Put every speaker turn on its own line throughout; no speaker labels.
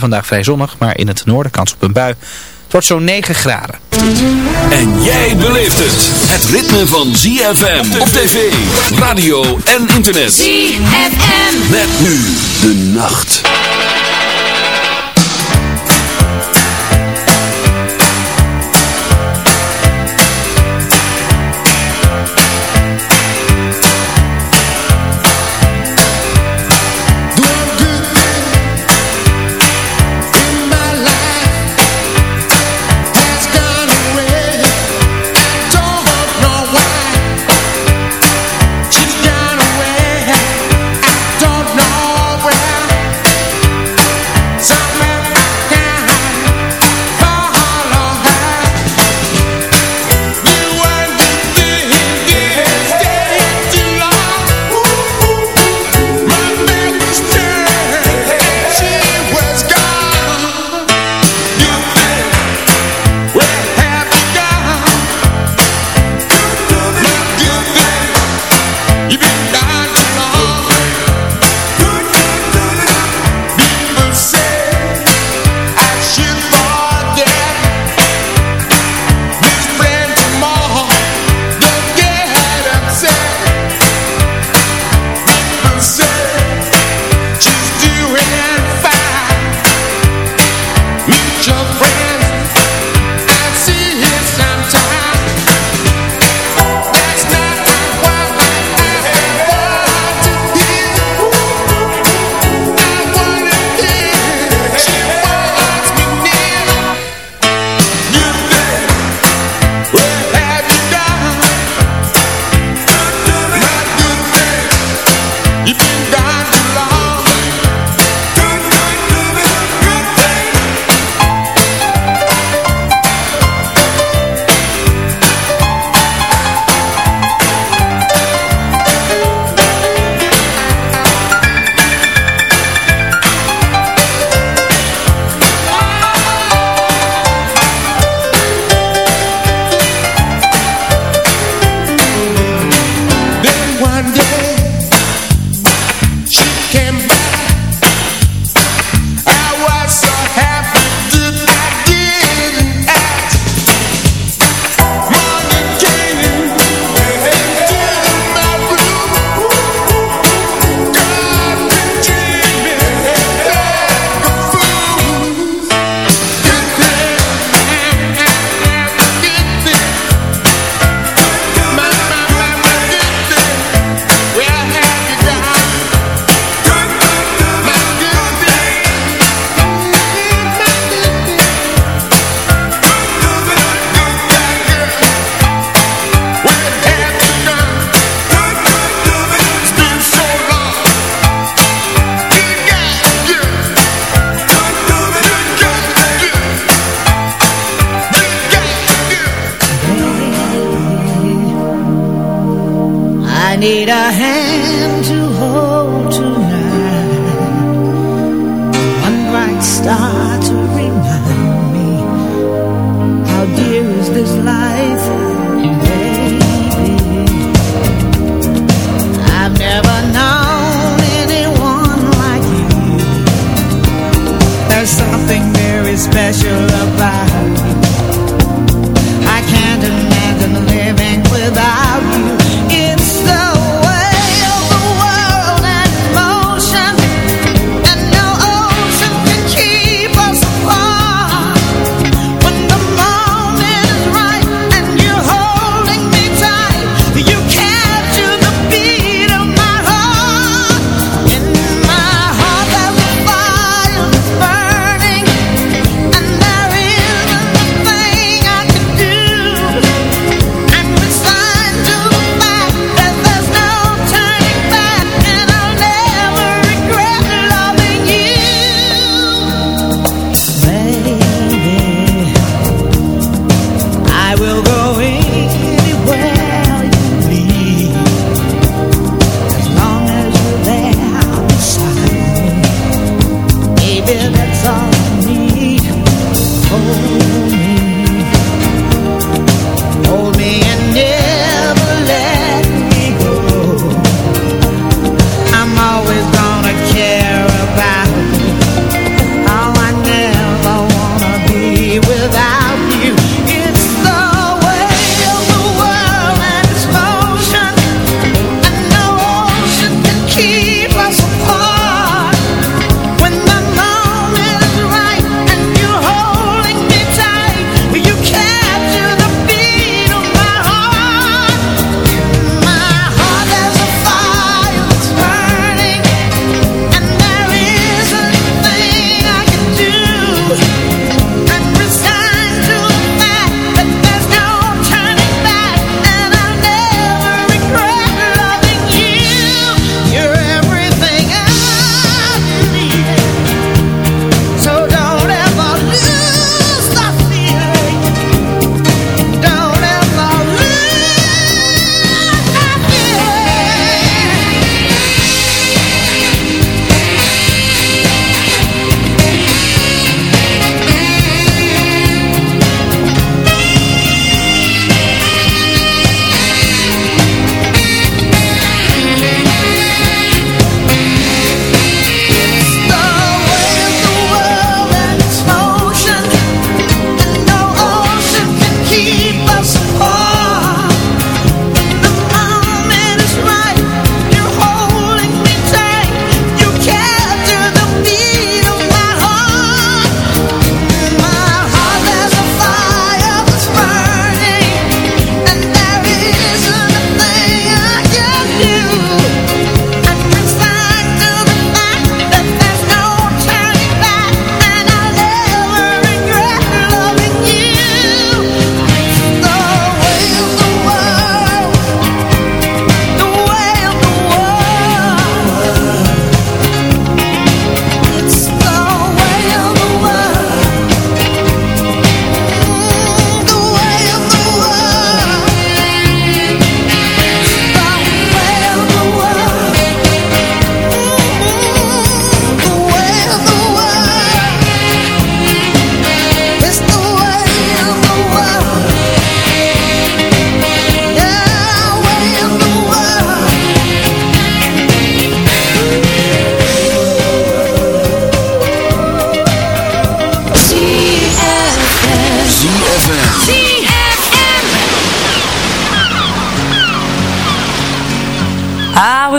vandaag vrij zonnig, maar in het noorden kans op een bui. Het wordt zo'n 9 graden.
En jij beleeft het. Het ritme van ZFM op tv, radio en internet.
ZFM.
Met nu de nacht.
special about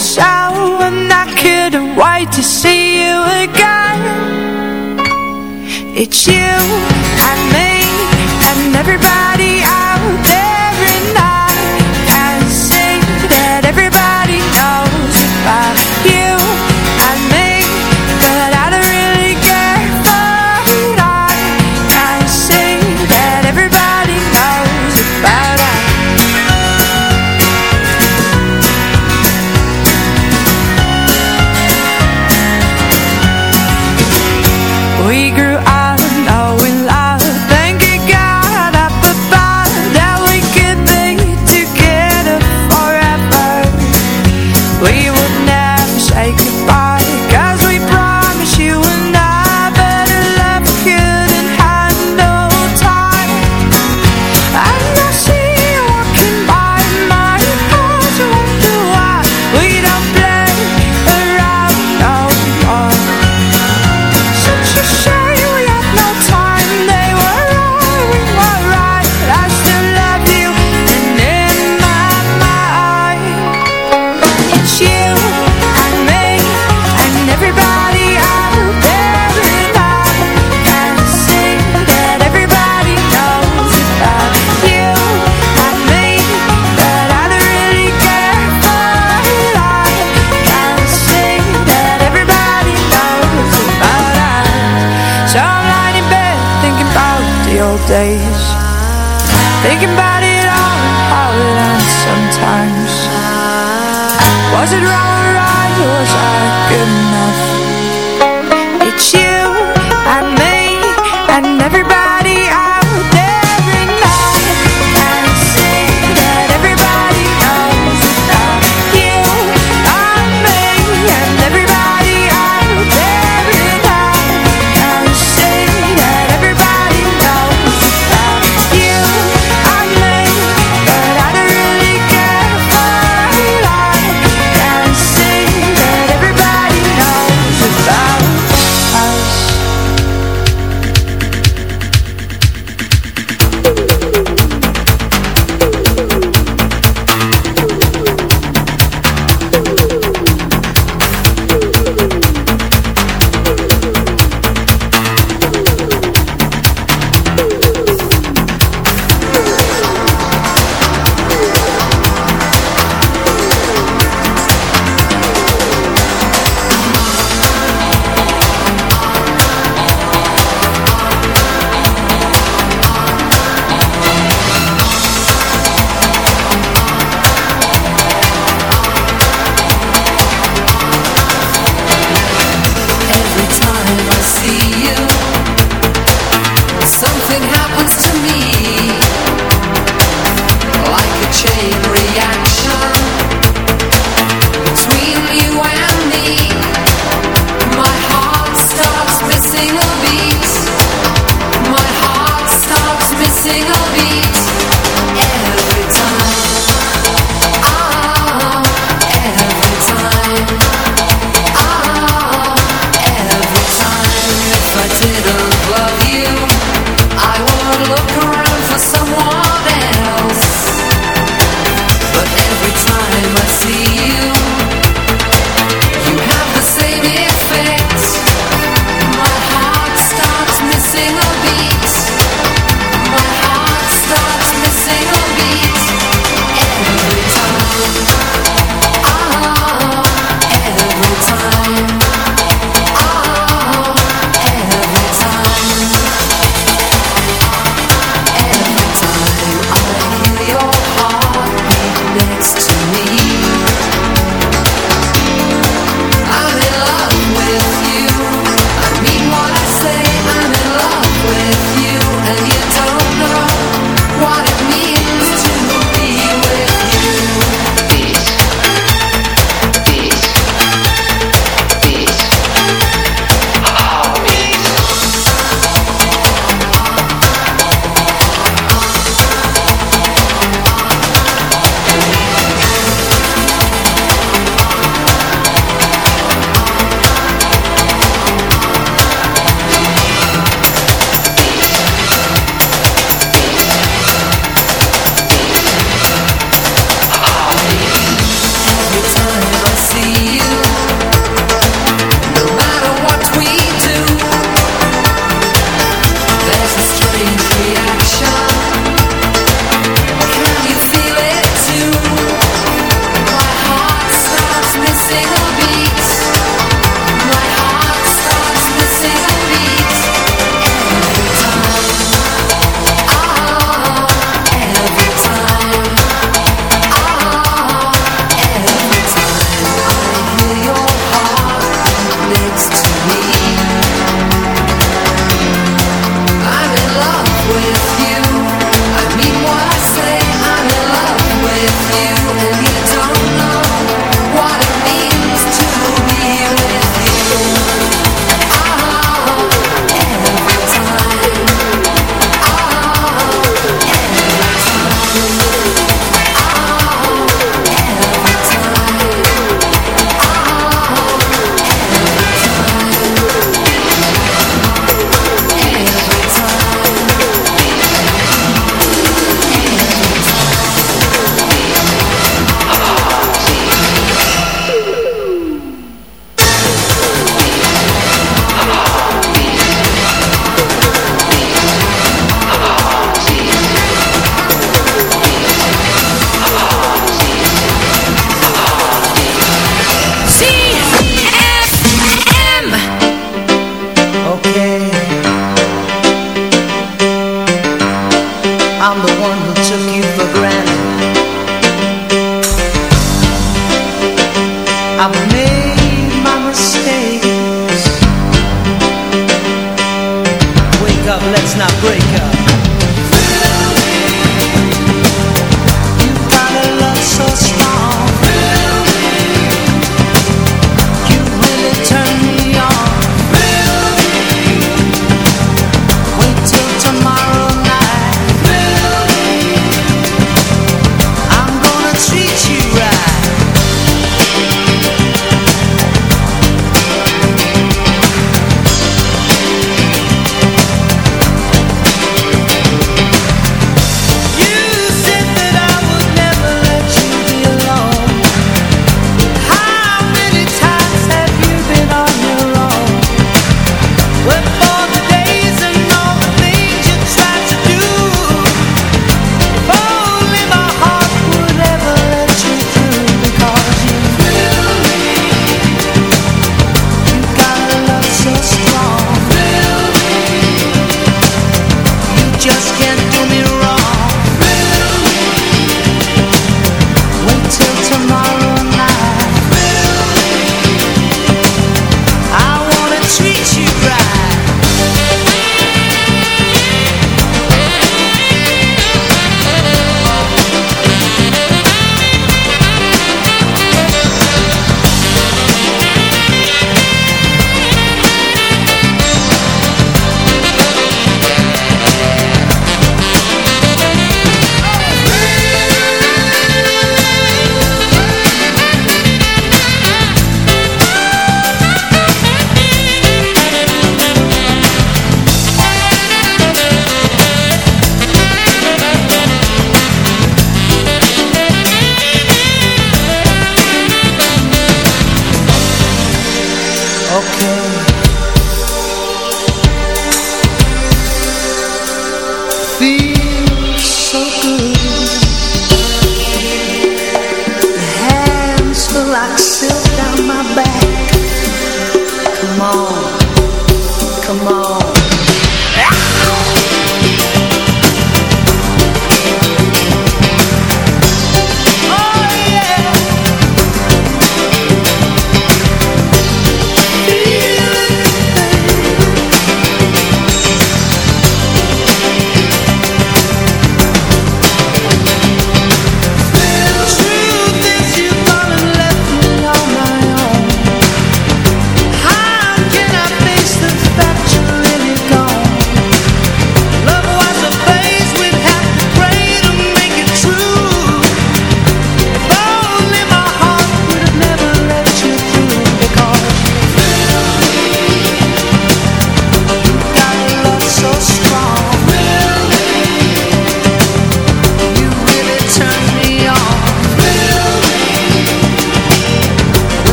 so And I couldn't wait to see you again. It's you and me
Thinking about it all and how it ends sometimes Was it wrong?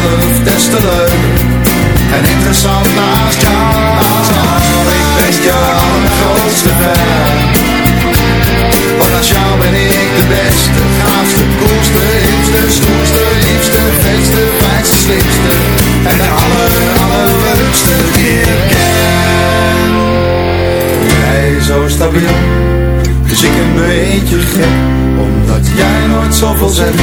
mezelf des te leuk En interessant naast jou, ik ben jouw grootste fan want als jou ben ik de beste, gaafste, koelste, hipste, stoerste, liefste, vetste, fijnste, slimste en de aller, allerleukste die ik ken. Jij zo stabiel, dus ik een beetje gek, omdat jij nooit zoveel zegt.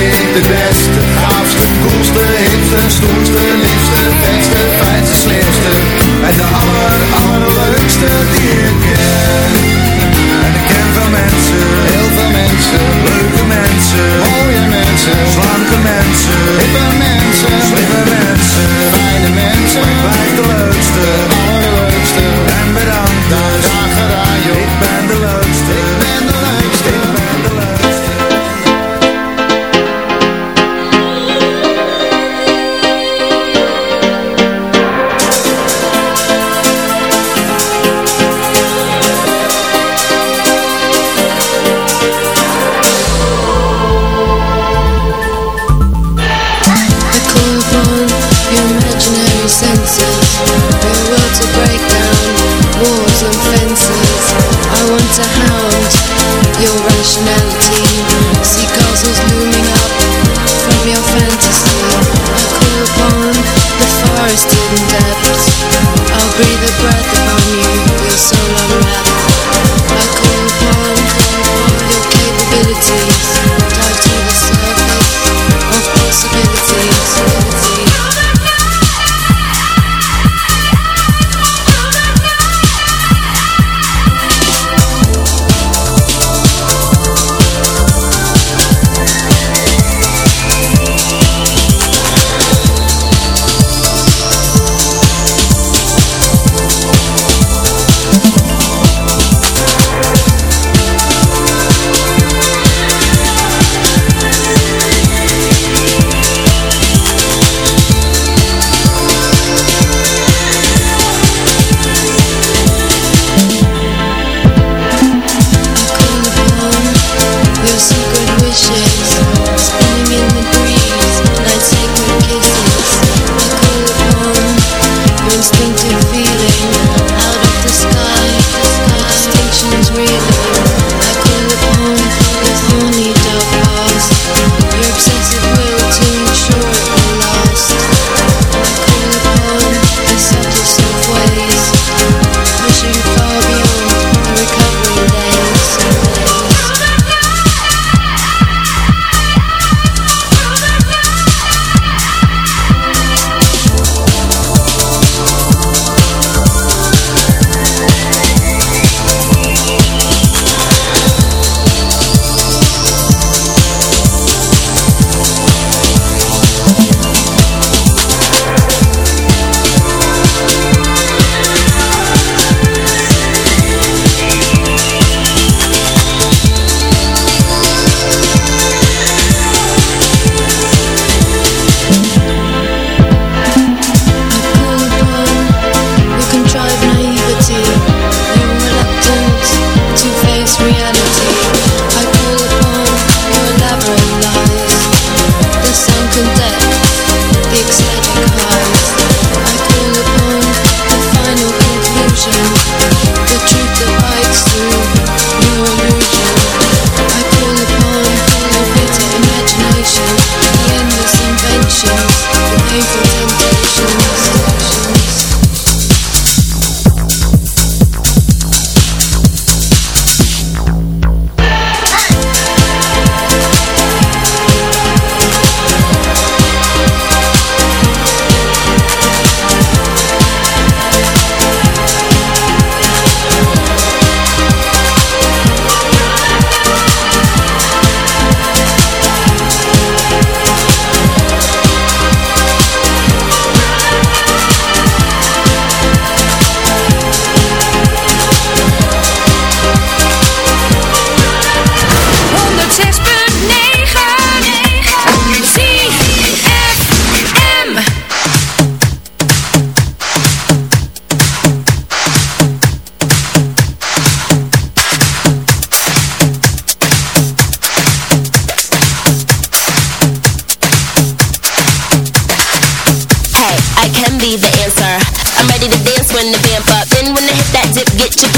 de beste, gaafste, koelste, hipste, stoerste, liefste, beste, fijnste, slimste. En de aller, allerleukste die ik ken. En ik ken veel mensen, heel veel mensen, leuke mensen, mooie mensen, slanke mensen, hippe mensen, slimme mensen, fijne mensen. Maar de leukste, allerleukste. En bedankt dus, graag gedaan joh. Ik ben de leukste, ik ben de leukste,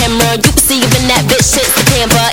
camera. You can see you in that bitch shit the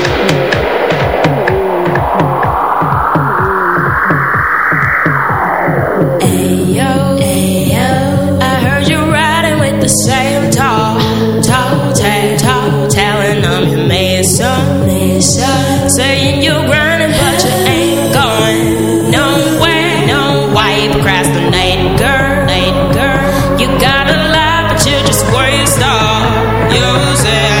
You
say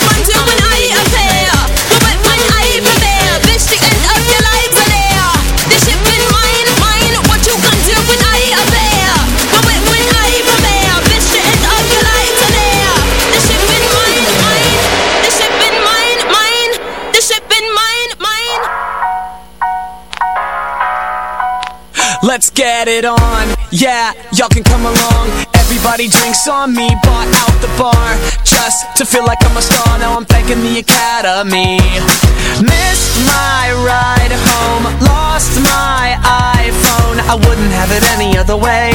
get it on, yeah, y'all can come along. Everybody drinks on me, bought out the bar Just to feel like I'm a star, now I'm thanking the academy. Missed my ride home, lost my iPhone. I wouldn't have it any other way.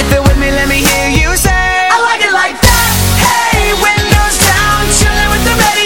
If you're with me, let me hear you say I like it like that, hey, windows down, chilling with the radio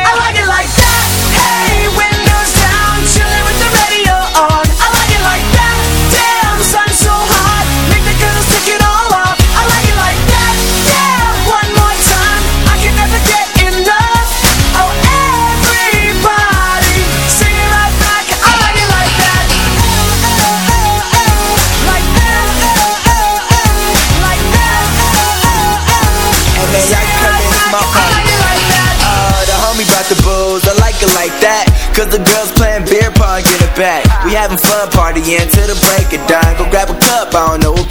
The girls
playing beer pong get it back. We having fun partying till the break of dawn. Go grab a cup, I don't know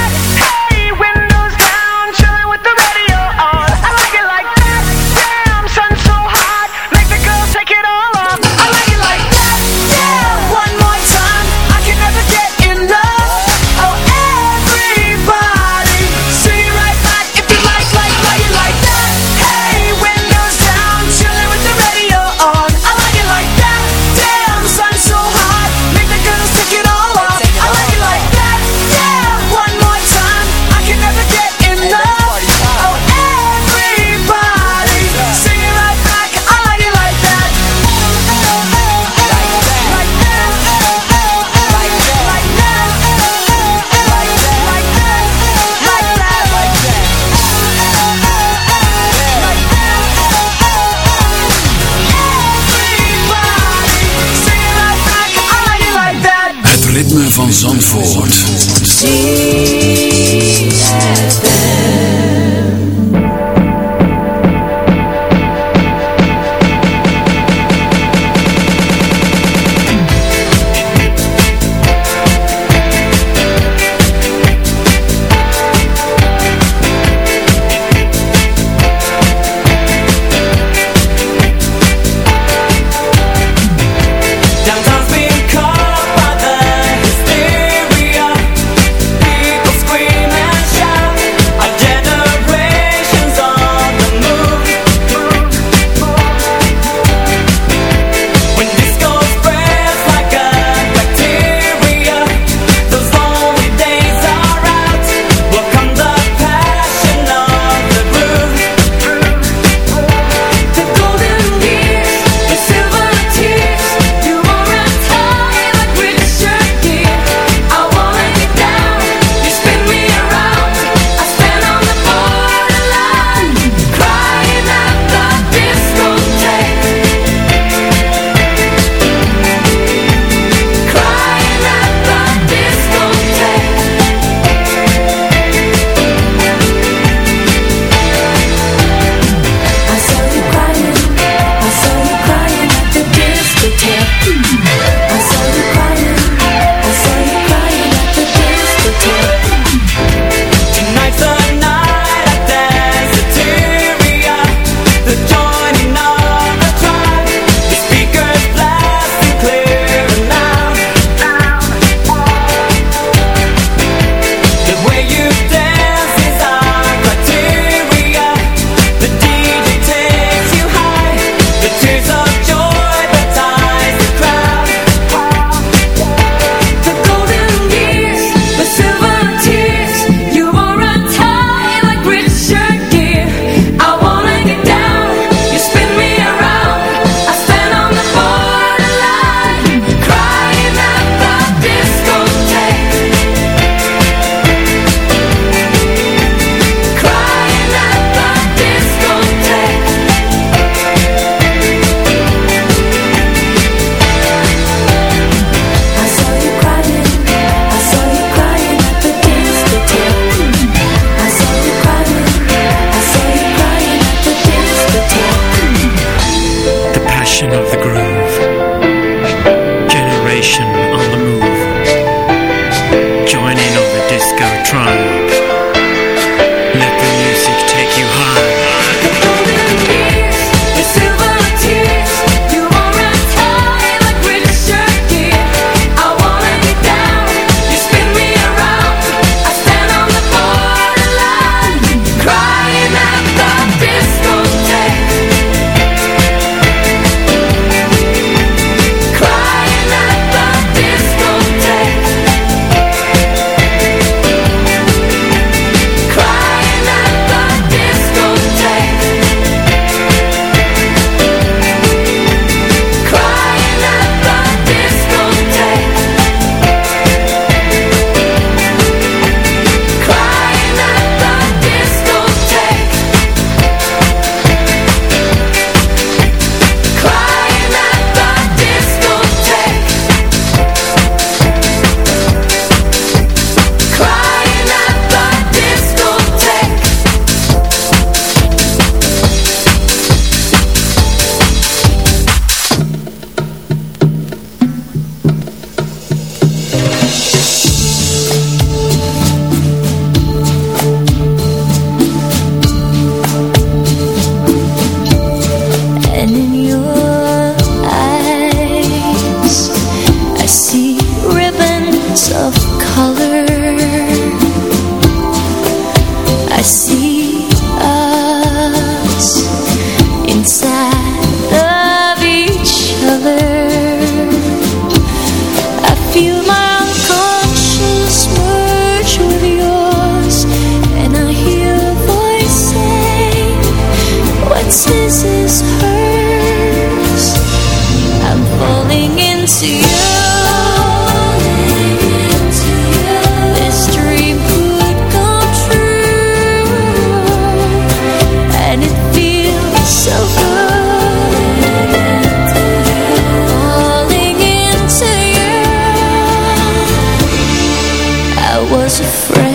as a friend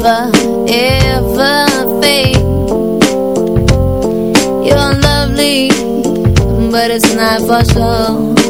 ever fade. You're lovely, but it's not for
sure.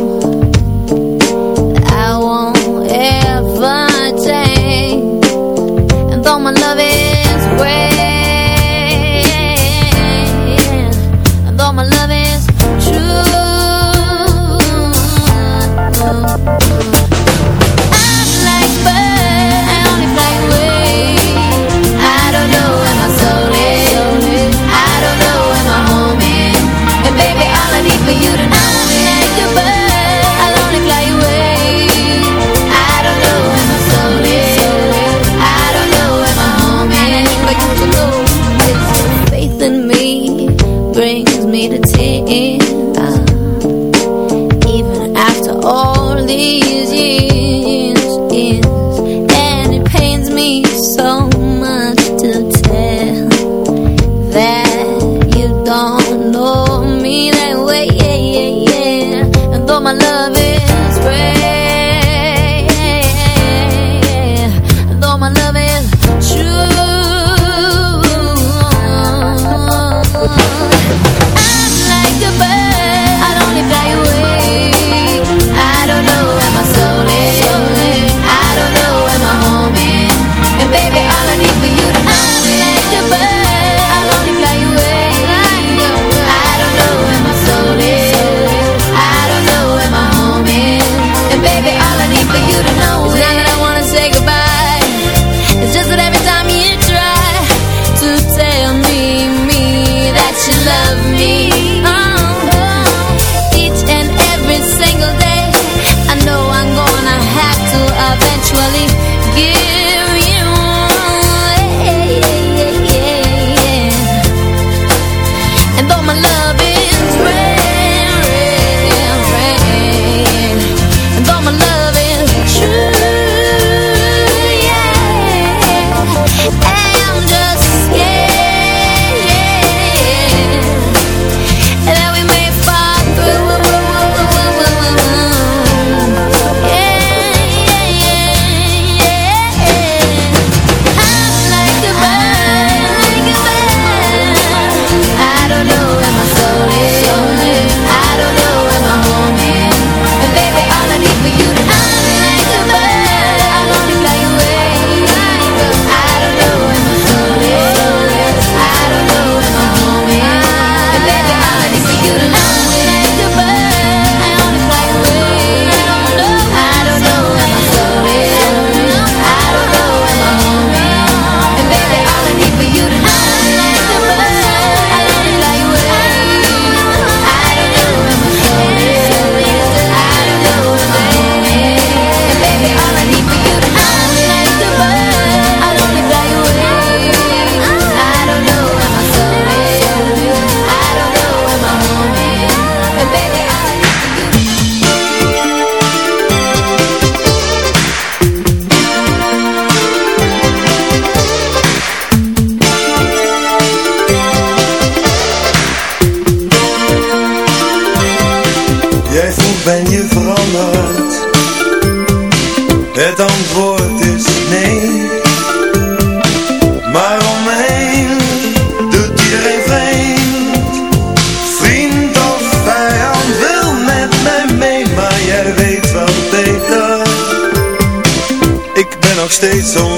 Stay so.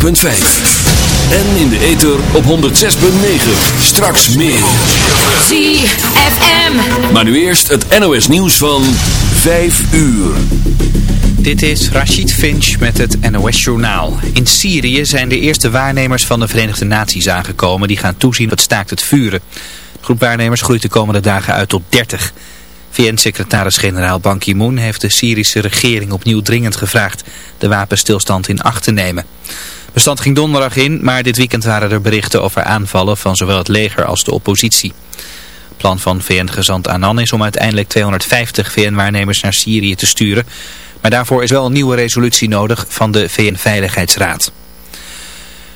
104.5.
En in de ether op 106.9. Straks meer.
ZFM.
Maar nu eerst het NOS nieuws van 5 uur.
Dit is Rachid Finch met het NOS Journaal. In Syrië zijn de eerste waarnemers van de Verenigde Naties aangekomen... die gaan toezien op het staakt het vuren. De groep waarnemers groeit de komende dagen uit tot 30. VN-secretaris-generaal Ban Ki-moon heeft de Syrische regering opnieuw dringend gevraagd... de wapenstilstand in acht te nemen. Bestand ging donderdag in, maar dit weekend waren er berichten over aanvallen... van zowel het leger als de oppositie. Het plan van VN-gezant Annan is om uiteindelijk 250 VN-waarnemers naar Syrië te sturen... Maar daarvoor is wel een nieuwe resolutie nodig van de VN-veiligheidsraad.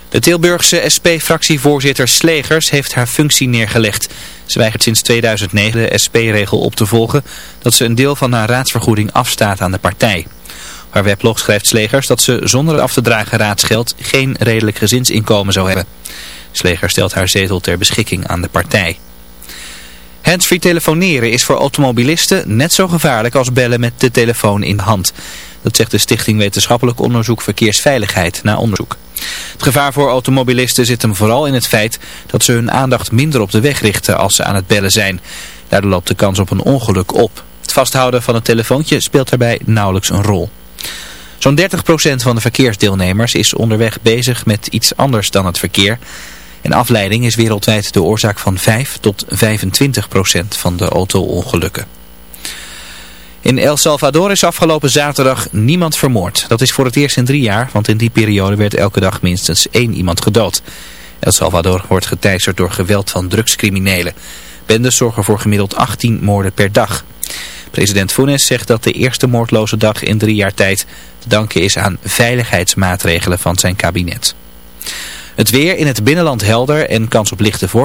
De Tilburgse SP-fractievoorzitter Slegers heeft haar functie neergelegd. Ze weigert sinds 2009 de SP-regel op te volgen dat ze een deel van haar raadsvergoeding afstaat aan de partij. Haar weblog schrijft Slegers dat ze zonder af te dragen raadsgeld geen redelijk gezinsinkomen zou hebben. Slegers stelt haar zetel ter beschikking aan de partij. Handsfree telefoneren is voor automobilisten net zo gevaarlijk als bellen met de telefoon in de hand. Dat zegt de Stichting Wetenschappelijk Onderzoek Verkeersveiligheid na onderzoek. Het gevaar voor automobilisten zit hem vooral in het feit dat ze hun aandacht minder op de weg richten als ze aan het bellen zijn. Daardoor loopt de kans op een ongeluk op. Het vasthouden van het telefoontje speelt daarbij nauwelijks een rol. Zo'n 30% van de verkeersdeelnemers is onderweg bezig met iets anders dan het verkeer. En afleiding is wereldwijd de oorzaak van 5 tot 25 procent van de auto-ongelukken. In El Salvador is afgelopen zaterdag niemand vermoord. Dat is voor het eerst in drie jaar, want in die periode werd elke dag minstens één iemand gedood. El Salvador wordt geteisterd door geweld van drugscriminelen. Bendes zorgen voor gemiddeld 18 moorden per dag. President Funes zegt dat de eerste moordloze dag in drie jaar tijd te danken is aan veiligheidsmaatregelen van zijn kabinet. Het weer in het binnenland helder en kans op lichte vorst.